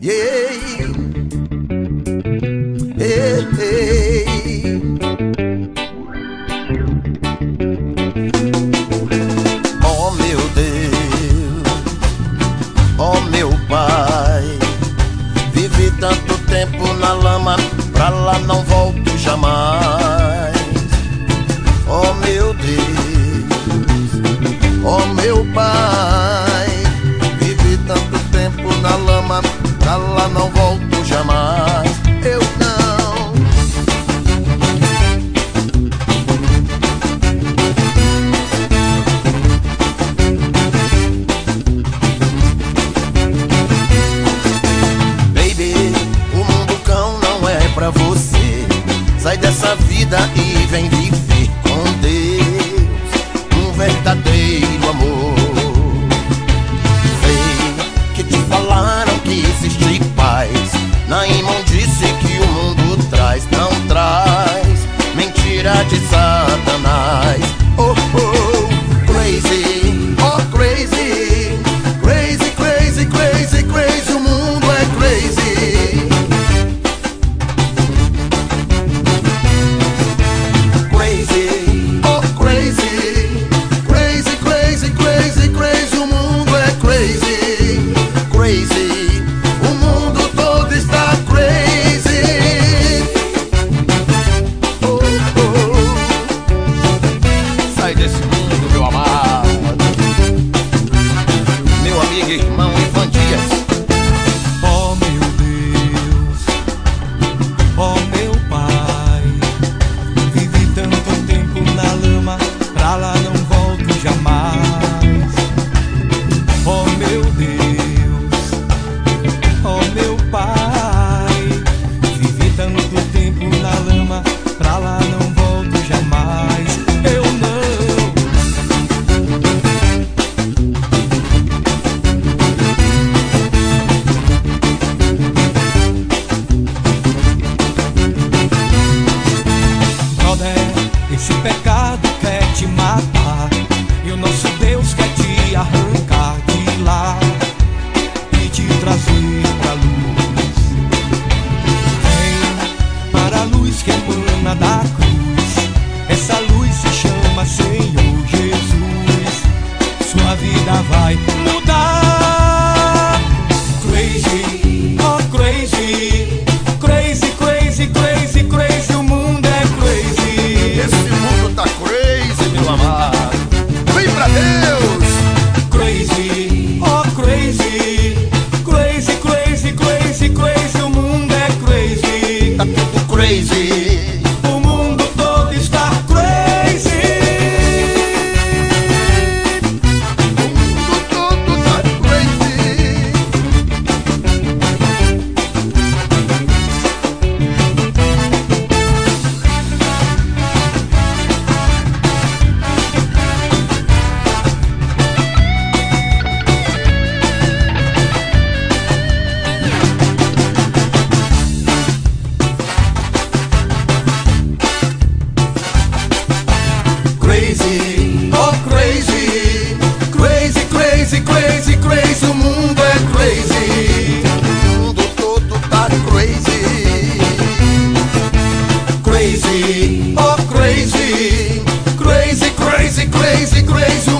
Yeah. Yeah. yeah. lama, pra lá não volto jamais. Eu não. Baby, o mundo cão não é pra você. Sai dessa vida e crazy. O mundo todo está crazy. Oh, oh. Sai desse mundo, meu amado. Meu amigo, irmão Ivan Dias. Oh, meu Deus. Oh, meu Pai. Vivi tanto tempo na lama. Pra lá não volto jamais. te matar. crazy, crazy, o mundo é crazy. O mundo todo tá crazy. Crazy, oh crazy. Crazy, crazy, crazy, crazy,